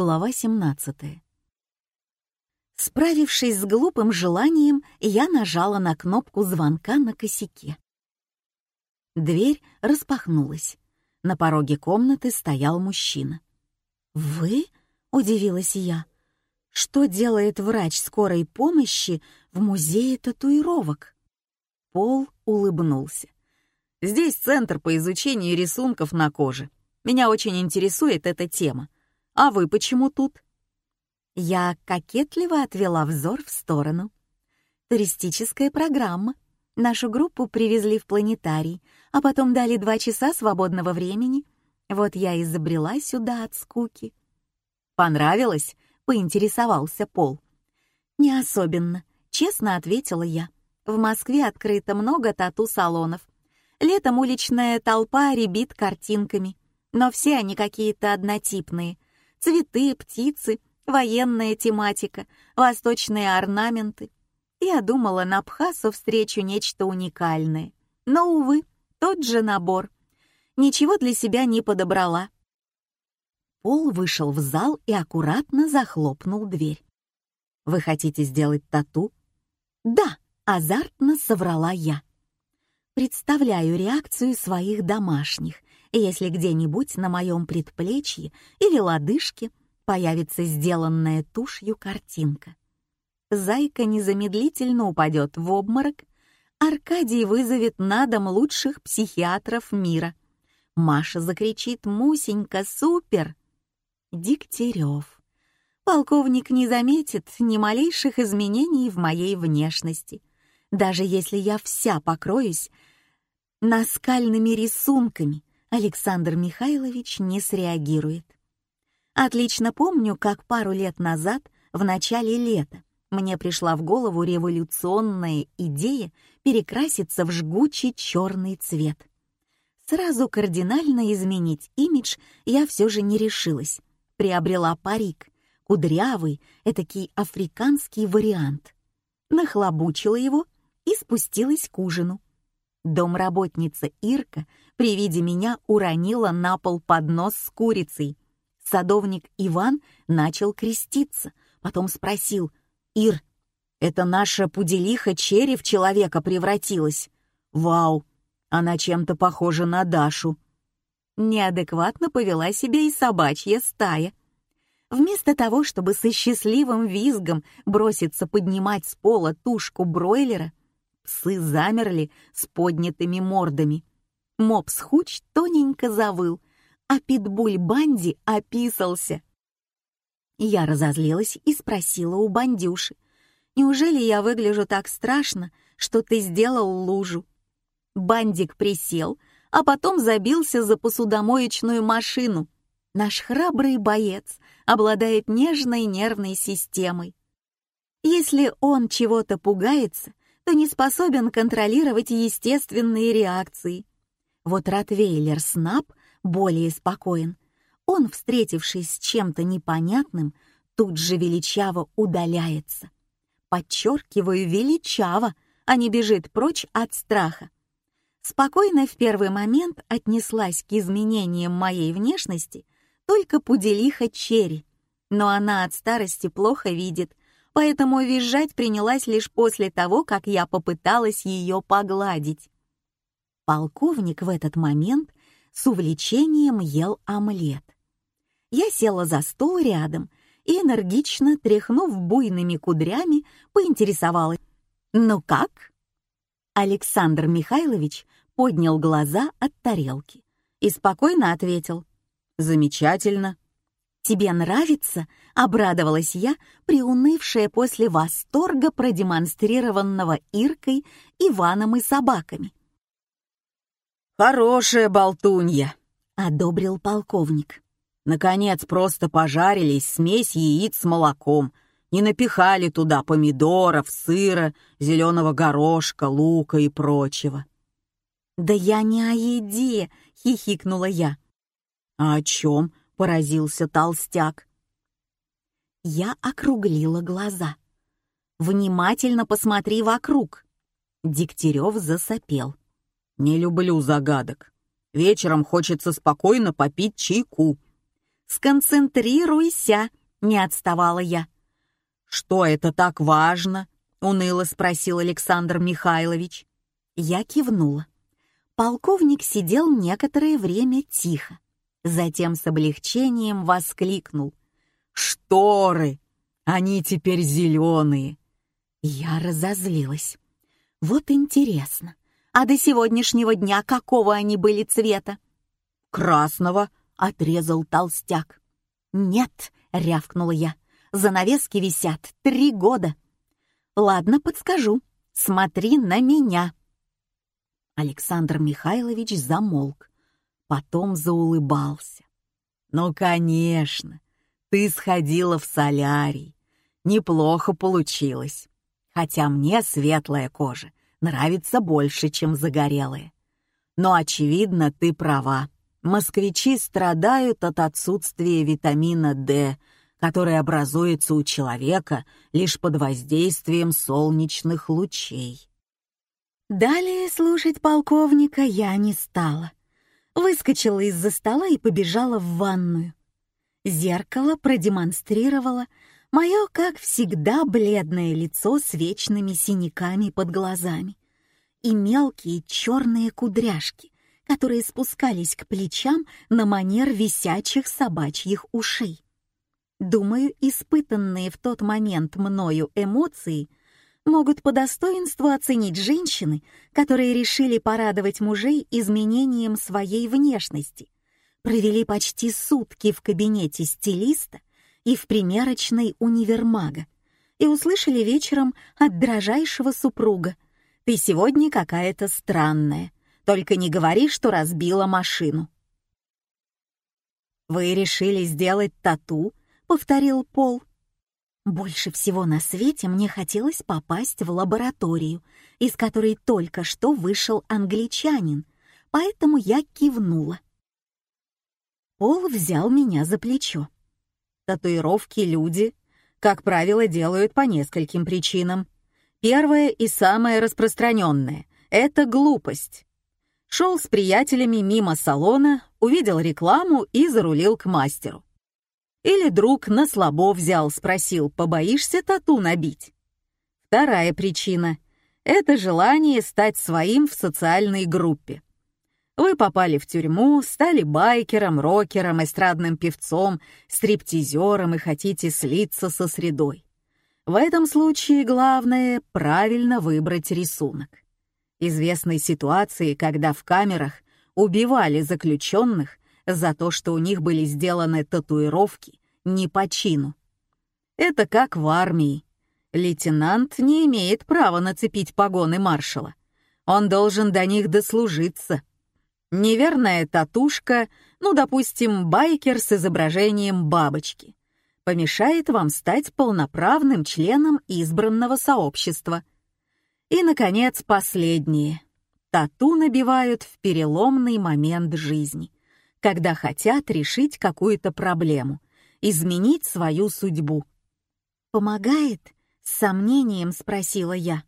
Глава 17. Справившись с глупым желанием, я нажала на кнопку звонка на косяке. Дверь распахнулась. На пороге комнаты стоял мужчина. «Вы?» — удивилась я. «Что делает врач скорой помощи в музее татуировок?» Пол улыбнулся. «Здесь центр по изучению рисунков на коже. Меня очень интересует эта тема. А вы почему тут?» Я кокетливо отвела взор в сторону. «Туристическая программа. Нашу группу привезли в планетарий, а потом дали два часа свободного времени. Вот я изобрела сюда от скуки». «Понравилось?» — поинтересовался Пол. «Не особенно», — честно ответила я. «В Москве открыто много тату-салонов. Летом уличная толпа ребит картинками, но все они какие-то однотипные. Цветы, птицы, военная тематика, восточные орнаменты. Я думала, на Абхазу встречу нечто уникальное. Но, увы, тот же набор. Ничего для себя не подобрала. Пол вышел в зал и аккуратно захлопнул дверь. «Вы хотите сделать тату?» «Да», — азартно соврала я. Представляю реакцию своих домашних, если где-нибудь на моем предплечье или лодыжке появится сделанная тушью картинка. Зайка незамедлительно упадет в обморок, Аркадий вызовет на дом лучших психиатров мира. Маша закричит «Мусенька, супер!» Дегтярев. Полковник не заметит ни малейших изменений в моей внешности, даже если я вся покроюсь наскальными рисунками, Александр Михайлович не среагирует. Отлично помню, как пару лет назад, в начале лета, мне пришла в голову революционная идея перекраситься в жгучий черный цвет. Сразу кардинально изменить имидж я все же не решилась. Приобрела парик, кудрявый, этакий африканский вариант. Нахлобучила его и спустилась к ужину. Домработница Ирка при виде меня уронила на пол поднос с курицей. Садовник Иван начал креститься, потом спросил, «Ир, это наша пуделиха черри в человека превратилась? Вау, она чем-то похожа на Дашу». Неадекватно повела себя и собачья стая. Вместо того, чтобы со счастливым визгом броситься поднимать с пола тушку бройлера, Псы замерли с поднятыми мордами. Мопс Хуч тоненько завыл, а питбуль Банди описался. Я разозлилась и спросила у Бандюши, «Неужели я выгляжу так страшно, что ты сделал лужу?» Бандик присел, а потом забился за посудомоечную машину. Наш храбрый боец обладает нежной нервной системой. Если он чего-то пугается, то не способен контролировать естественные реакции. Вот Ротвейлер Снап более спокоен. Он, встретившись с чем-то непонятным, тут же величаво удаляется. Подчеркиваю, величаво, а не бежит прочь от страха. Спокойно в первый момент отнеслась к изменениям моей внешности только пуделиха Черри, но она от старости плохо видит, поэтому визжать принялась лишь после того, как я попыталась ее погладить. Полковник в этот момент с увлечением ел омлет. Я села за стол рядом и, энергично тряхнув буйными кудрями, поинтересовалась. «Ну как?» Александр Михайлович поднял глаза от тарелки и спокойно ответил. «Замечательно». «Тебе нравится?» — обрадовалась я, приунывшая после восторга, продемонстрированного Иркой, Иваном и собаками. «Хорошая болтунья», — одобрил полковник. «Наконец просто пожарились смесь яиц с молоком, не напихали туда помидоров, сыра, зеленого горошка, лука и прочего». «Да я не о еде», — хихикнула я. «А о чем?» поразился толстяк. Я округлила глаза. «Внимательно посмотри вокруг!» Дегтярев засопел. «Не люблю загадок. Вечером хочется спокойно попить чайку». «Сконцентрируйся», — не отставала я. «Что это так важно?» — уныло спросил Александр Михайлович. Я кивнула. Полковник сидел некоторое время тихо. Затем с облегчением воскликнул. «Шторы! Они теперь зеленые!» Я разозлилась. «Вот интересно, а до сегодняшнего дня какого они были цвета?» «Красного», — отрезал толстяк. «Нет», — рявкнула я, — «занавески висят три года». «Ладно, подскажу. Смотри на меня». Александр Михайлович замолк, потом заулыбался. «Ну, конечно, ты сходила в солярий. Неплохо получилось. Хотя мне светлая кожа нравится больше, чем загорелая. Но, очевидно, ты права. Москвичи страдают от отсутствия витамина D, который образуется у человека лишь под воздействием солнечных лучей. Далее слушать полковника я не стала. Выскочила из-за стола и побежала в ванную. Зеркало продемонстрировало мое, как всегда, бледное лицо с вечными синяками под глазами и мелкие черные кудряшки, которые спускались к плечам на манер висячих собачьих ушей. Думаю, испытанные в тот момент мною эмоции могут по достоинству оценить женщины, которые решили порадовать мужей изменением своей внешности, провели почти сутки в кабинете стилиста и в примерочной универмага и услышали вечером от дрожайшего супруга «Ты сегодня какая-то странная, только не говори, что разбила машину». «Вы решили сделать тату?» — повторил Пол. Больше всего на свете мне хотелось попасть в лабораторию, из которой только что вышел англичанин, поэтому я кивнула. Пол взял меня за плечо. Татуировки люди, как правило, делают по нескольким причинам. Первое и самое распространенное — это глупость. Шел с приятелями мимо салона, увидел рекламу и зарулил к мастеру. Или друг на слабо взял, спросил, побоишься тату набить? Вторая причина — это желание стать своим в социальной группе. Вы попали в тюрьму, стали байкером, рокером, эстрадным певцом, стриптизером и хотите слиться со средой. В этом случае главное — правильно выбрать рисунок. Известны ситуации, когда в камерах убивали заключенных за то, что у них были сделаны татуировки не по чину. Это как в армии. Лейтенант не имеет права нацепить погоны маршала. Он должен до них дослужиться. Неверная татушка, ну, допустим, байкер с изображением бабочки, помешает вам стать полноправным членом избранного сообщества. И, наконец, последнее. Тату набивают в переломный момент жизни когда хотят решить какую-то проблему, изменить свою судьбу. «Помогает?» — с сомнением спросила я.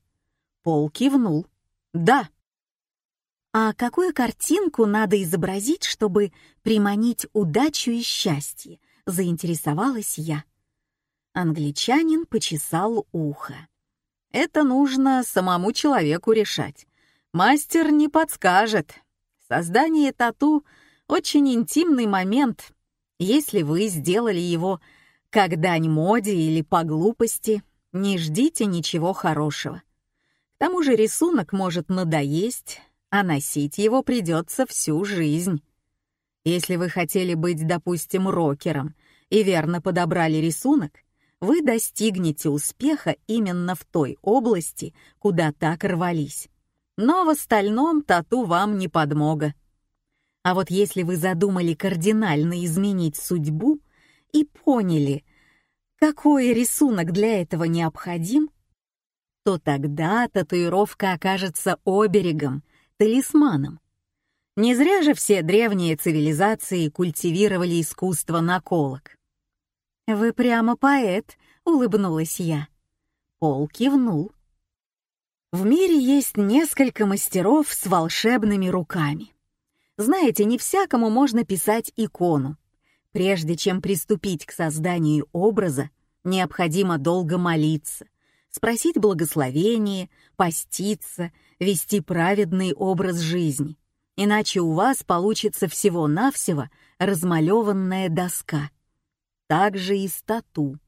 Пол кивнул. «Да». «А какую картинку надо изобразить, чтобы приманить удачу и счастье?» — заинтересовалась я. Англичанин почесал ухо. «Это нужно самому человеку решать. Мастер не подскажет. Создание тату очень интимный момент. Если вы сделали его когда ни моде или по глупости, не ждите ничего хорошего. К тому же рисунок может надоесть, а носить его придется всю жизнь. Если вы хотели быть, допустим, рокером и верно подобрали рисунок, вы достигнете успеха именно в той области, куда так рвались. Но в остальном тату вам не подмога. А вот если вы задумали кардинально изменить судьбу и поняли, какой рисунок для этого необходим, то тогда татуировка окажется оберегом, талисманом. Не зря же все древние цивилизации культивировали искусство наколок. «Вы прямо поэт», — улыбнулась я. Пол кивнул. В мире есть несколько мастеров с волшебными руками. Знаете, не всякому можно писать икону. Прежде чем приступить к созданию образа, необходимо долго молиться, спросить благословение, поститься, вести праведный образ жизни. Иначе у вас получится всего-навсего размалеванная доска. Так же и с тату.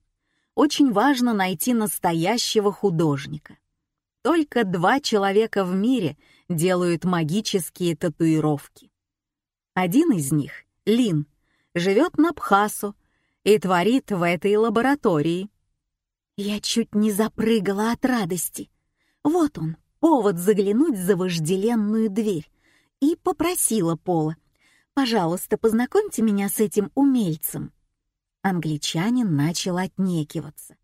Очень важно найти настоящего художника. Только два человека в мире делают магические татуировки. Один из них, Лин, живет на Бхасу и творит в этой лаборатории. Я чуть не запрыгала от радости. Вот он, повод заглянуть за вожделенную дверь, и попросила Пола, «Пожалуйста, познакомьте меня с этим умельцем». Англичанин начал отнекиваться.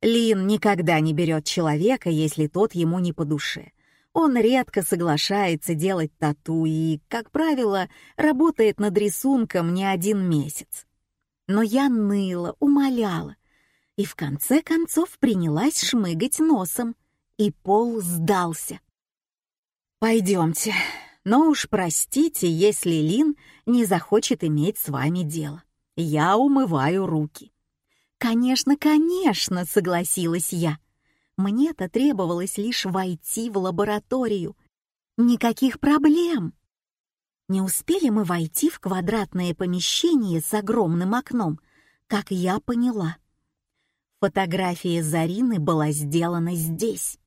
Лин никогда не берет человека, если тот ему не по душе. Он редко соглашается делать тату и, как правило, работает над рисунком не один месяц. Но я ныла, умоляла, и в конце концов принялась шмыгать носом, и Пол сдался. «Пойдемте, но уж простите, если Лин не захочет иметь с вами дело. Я умываю руки». «Конечно, конечно», — согласилась я. Мне-то требовалось лишь войти в лабораторию. Никаких проблем. Не успели мы войти в квадратное помещение с огромным окном, как я поняла. Фотография Зарины была сделана здесь.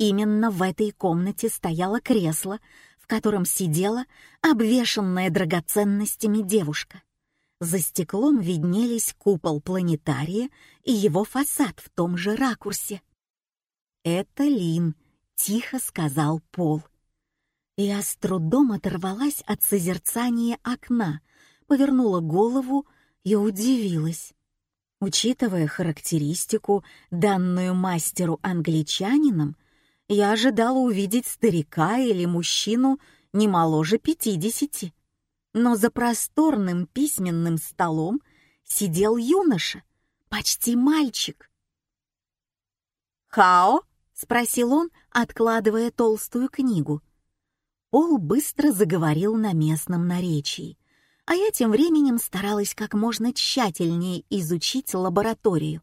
Именно в этой комнате стояло кресло, в котором сидела обвешанная драгоценностями девушка. За стеклом виднелись купол планетария и его фасад в том же ракурсе. «Это Лин», — тихо сказал Пол. Я с трудом оторвалась от созерцания окна, повернула голову и удивилась. Учитывая характеристику, данную мастеру-англичанином, я ожидала увидеть старика или мужчину не моложе пятидесяти но за просторным письменным столом сидел юноша, почти мальчик. «Хао?» — спросил он, откладывая толстую книгу. Пол быстро заговорил на местном наречии, а я тем временем старалась как можно тщательнее изучить лабораторию.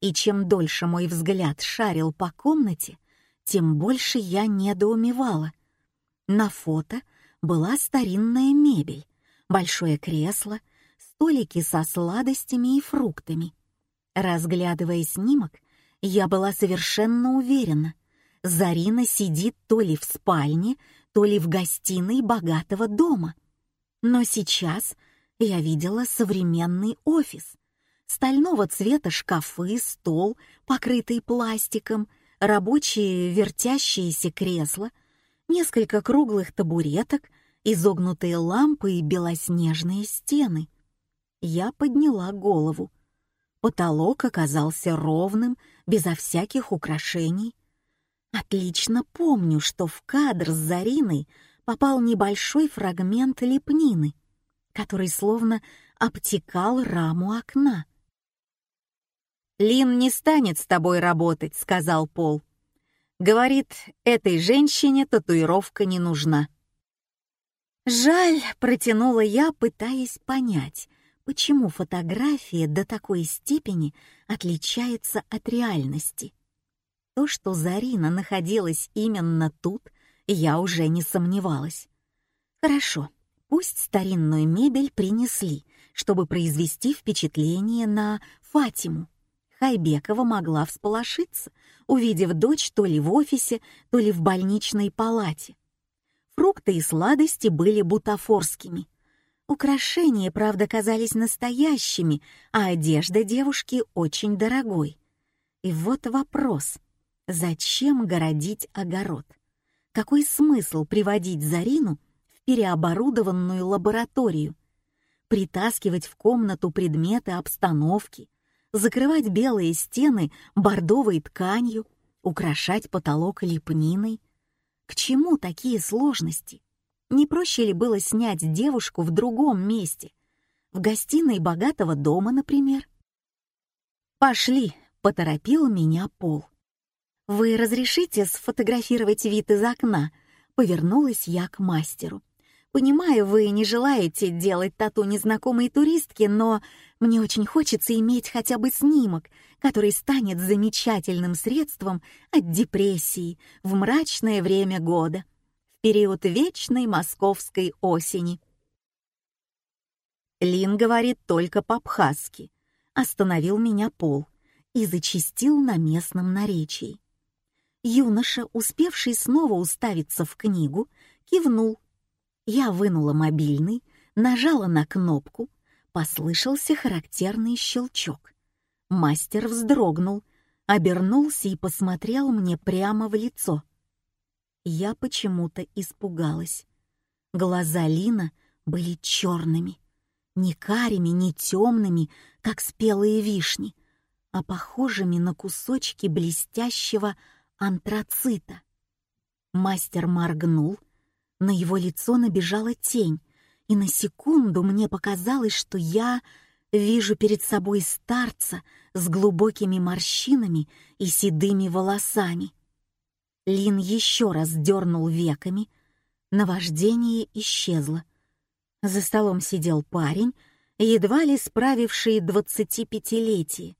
И чем дольше мой взгляд шарил по комнате, тем больше я недоумевала. На фото — была старинная мебель, большое кресло, столики со сладостями и фруктами. Разглядывая снимок, я была совершенно уверена, Зарина сидит то ли в спальне, то ли в гостиной богатого дома. Но сейчас я видела современный офис. Стального цвета шкафы, стол, покрытый пластиком, рабочие вертящиеся кресла — несколько круглых табуреток, изогнутые лампы и белоснежные стены. Я подняла голову. Потолок оказался ровным, безо всяких украшений. Отлично помню, что в кадр с Зариной попал небольшой фрагмент лепнины, который словно обтекал раму окна. «Лин не станет с тобой работать», — сказал Пол. Говорит, этой женщине татуировка не нужна. Жаль, протянула я, пытаясь понять, почему фотография до такой степени отличается от реальности. То, что Зарина находилась именно тут, я уже не сомневалась. Хорошо, пусть старинную мебель принесли, чтобы произвести впечатление на Фатиму. Хайбекова могла всполошиться, увидев дочь то ли в офисе, то ли в больничной палате. Фрукты и сладости были бутафорскими. Украшения, правда, казались настоящими, а одежда девушки очень дорогой. И вот вопрос. Зачем городить огород? Какой смысл приводить Зарину в переоборудованную лабораторию? Притаскивать в комнату предметы обстановки, закрывать белые стены бордовой тканью, украшать потолок лепниной. К чему такие сложности? Не проще ли было снять девушку в другом месте? В гостиной богатого дома, например? «Пошли», — поторопил меня Пол. «Вы разрешите сфотографировать вид из окна?» Повернулась я к мастеру. Понимаю, вы не желаете делать тату незнакомой туристке, но мне очень хочется иметь хотя бы снимок, который станет замечательным средством от депрессии в мрачное время года, в период вечной московской осени. Лин говорит только по-абхазски. Остановил меня Пол и зачистил на местном наречии. Юноша, успевший снова уставиться в книгу, кивнул. Я вынула мобильный, нажала на кнопку, послышался характерный щелчок. Мастер вздрогнул, обернулся и посмотрел мне прямо в лицо. Я почему-то испугалась. Глаза Лина были черными, не карими, не темными, как спелые вишни, а похожими на кусочки блестящего антрацита. Мастер моргнул, на его лицо набежала тень, и на секунду мне показалось, что я вижу перед собой старца с глубокими морщинами и седыми волосами. Лин еще раз дернул веками, наваждение исчезло. За столом сидел парень, едва ли справивший двадцатипятилетие.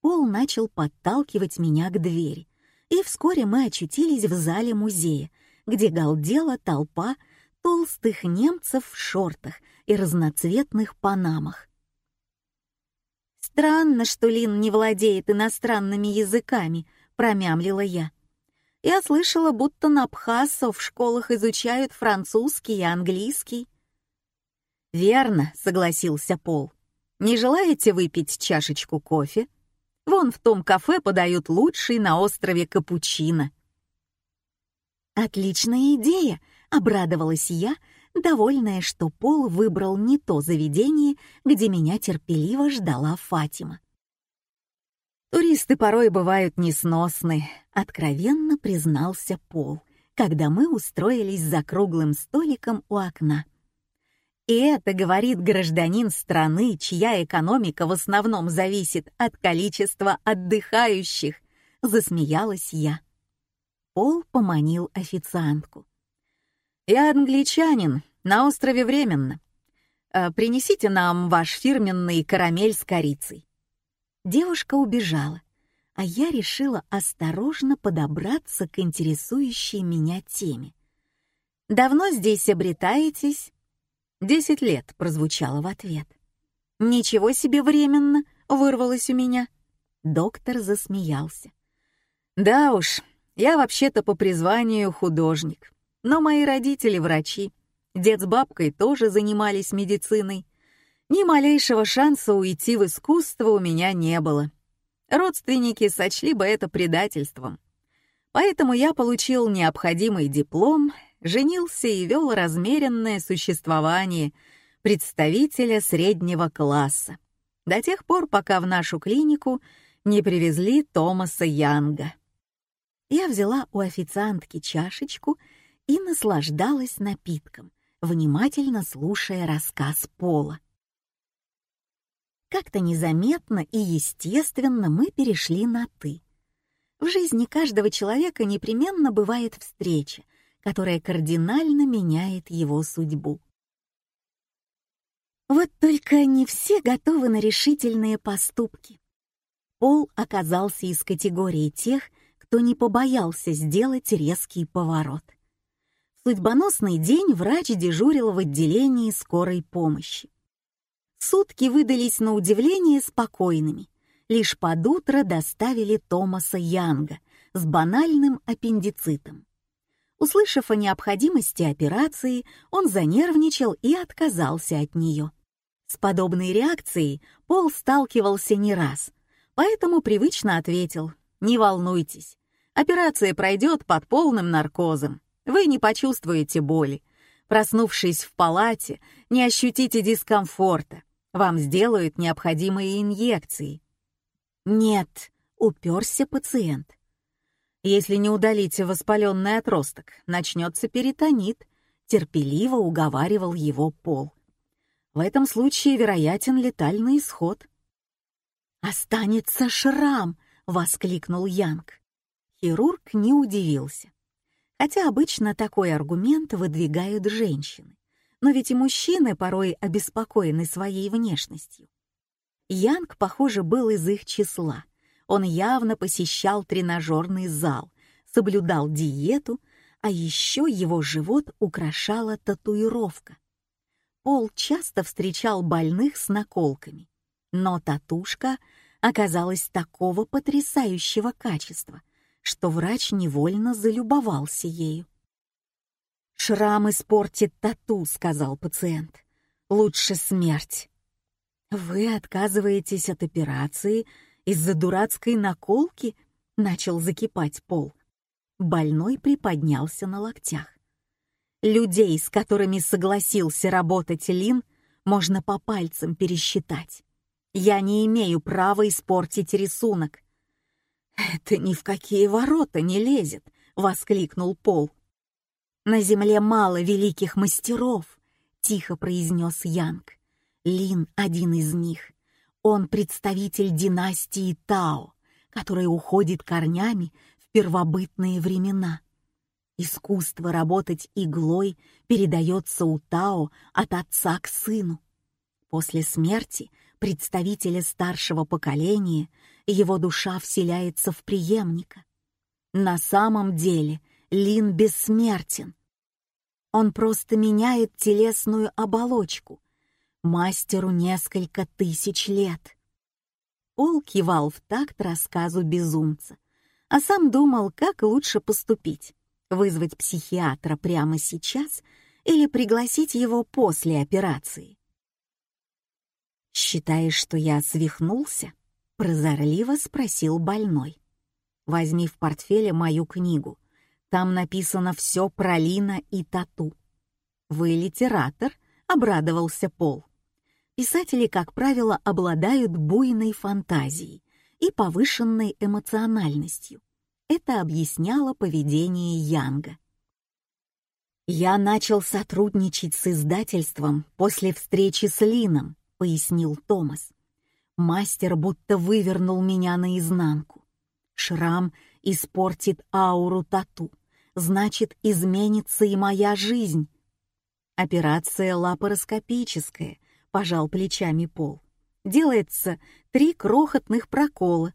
Пол начал подталкивать меня к двери, и вскоре мы очутились в зале музея, где галдела толпа толстых немцев в шортах и разноцветных панамах. «Странно, что Лин не владеет иностранными языками», — промямлила я. «Я слышала, будто на абхазцев в школах изучают французский и английский». «Верно», — согласился Пол. «Не желаете выпить чашечку кофе? Вон в том кафе подают лучший на острове капучино». «Отличная идея!» — обрадовалась я, довольная, что Пол выбрал не то заведение, где меня терпеливо ждала Фатима. «Туристы порой бывают несносны», — откровенно признался Пол, когда мы устроились за круглым столиком у окна. И это говорит гражданин страны, чья экономика в основном зависит от количества отдыхающих, засмеялась я. Пол поманил официантку. «Я англичанин, на острове временно. Э, принесите нам ваш фирменный карамель с корицей». Девушка убежала, а я решила осторожно подобраться к интересующей меня теме. «Давно здесь обретаетесь?» «Десять лет», — прозвучало в ответ. «Ничего себе временно!» — вырвалось у меня. Доктор засмеялся. «Да уж, я вообще-то по призванию художник, но мои родители врачи. Дед с бабкой тоже занимались медициной. Ни малейшего шанса уйти в искусство у меня не было. Родственники сочли бы это предательством. Поэтому я получил необходимый диплом, женился и вел размеренное существование представителя среднего класса. До тех пор, пока в нашу клинику не привезли Томаса Янга. Я взяла у официантки чашечку и наслаждалась напитком, внимательно слушая рассказ Пола. Как-то незаметно и естественно мы перешли на «ты». В жизни каждого человека непременно бывает встреча, которая кардинально меняет его судьбу. Вот только не все готовы на решительные поступки. Пол оказался из категории тех, кто не побоялся сделать резкий поворот. В судьбоносный день врач дежурил в отделении скорой помощи. Сутки выдались на удивление спокойными. Лишь под утро доставили Томаса Янга с банальным аппендицитом. Услышав о необходимости операции, он занервничал и отказался от нее. С подобной реакцией Пол сталкивался не раз, поэтому привычно ответил «Не волнуйтесь, Операция пройдет под полным наркозом. Вы не почувствуете боли. Проснувшись в палате, не ощутите дискомфорта. Вам сделают необходимые инъекции. Нет, уперся пациент. Если не удалите воспаленный отросток, начнется перитонит, терпеливо уговаривал его пол. В этом случае вероятен летальный исход. «Останется шрам!» — воскликнул Янг. Хирург не удивился. Хотя обычно такой аргумент выдвигают женщины. Но ведь и мужчины порой обеспокоены своей внешностью. Янг, похоже, был из их числа. Он явно посещал тренажерный зал, соблюдал диету, а еще его живот украшала татуировка. Пол часто встречал больных с наколками, но татушка оказалась такого потрясающего качества, что врач невольно залюбовался ею. «Шрам испортит тату», — сказал пациент. «Лучше смерть». «Вы отказываетесь от операции из-за дурацкой наколки?» — начал закипать пол. Больной приподнялся на локтях. Людей, с которыми согласился работать Лин, можно по пальцам пересчитать. Я не имею права испортить рисунок. «Это ни в какие ворота не лезет», — воскликнул Пол. «На земле мало великих мастеров», — тихо произнес Янг. Лин — один из них. Он представитель династии Тао, которая уходит корнями в первобытные времена. Искусство работать иглой передается у Тао от отца к сыну. После смерти представителя старшего поколения его душа вселяется в преемника. На самом деле Лин бессмертен. Он просто меняет телесную оболочку. Мастеру несколько тысяч лет. Пол кивал в такт рассказу безумца, а сам думал, как лучше поступить вызвать психиатра прямо сейчас или пригласить его после операции. «Считаешь, что я свихнулся?» — прозорливо спросил больной. «Возьми в портфеле мою книгу. Там написано все про Лина и тату». «Вы литератор?» — обрадовался Пол. Писатели, как правило, обладают буйной фантазией и повышенной эмоциональностью. Это объясняло поведение Янга. «Я начал сотрудничать с издательством после встречи с Лином», — пояснил Томас. «Мастер будто вывернул меня наизнанку. Шрам испортит ауру тату, значит, изменится и моя жизнь». «Операция лапароскопическая», — пожал плечами Пол. «Делается три крохотных прокола,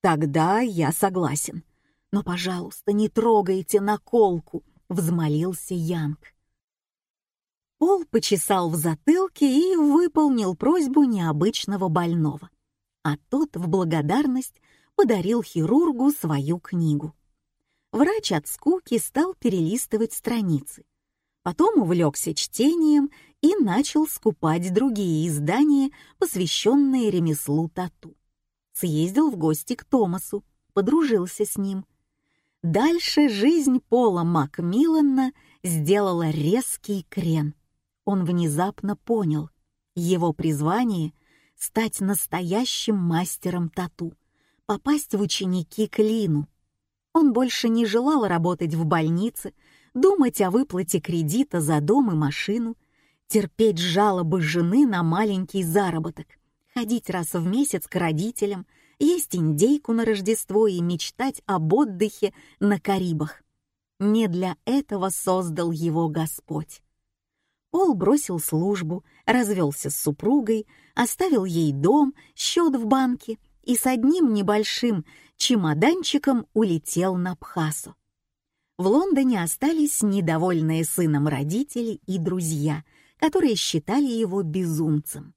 Тогда я согласен. Но, пожалуйста, не трогайте наколку, взмолился Янг. Пол почесал в затылке и выполнил просьбу необычного больного. А тот в благодарность подарил хирургу свою книгу. Врач от скуки стал перелистывать страницы. Потом увлекся чтением и начал скупать другие издания, посвященные ремеслу тату съездил в гости к Томасу, подружился с ним. Дальше жизнь Пола Макмиллана сделала резкий крен. Он внезапно понял, его призвание — стать настоящим мастером тату, попасть в ученики к Лину. Он больше не желал работать в больнице, думать о выплате кредита за дом и машину, терпеть жалобы жены на маленький заработок ходить раз в месяц к родителям, есть индейку на Рождество и мечтать об отдыхе на Карибах. Не для этого создал его Господь. Пол бросил службу, развелся с супругой, оставил ей дом, счет в банке и с одним небольшим чемоданчиком улетел на Пхасу. В Лондоне остались недовольные сыном родители и друзья, которые считали его безумцем.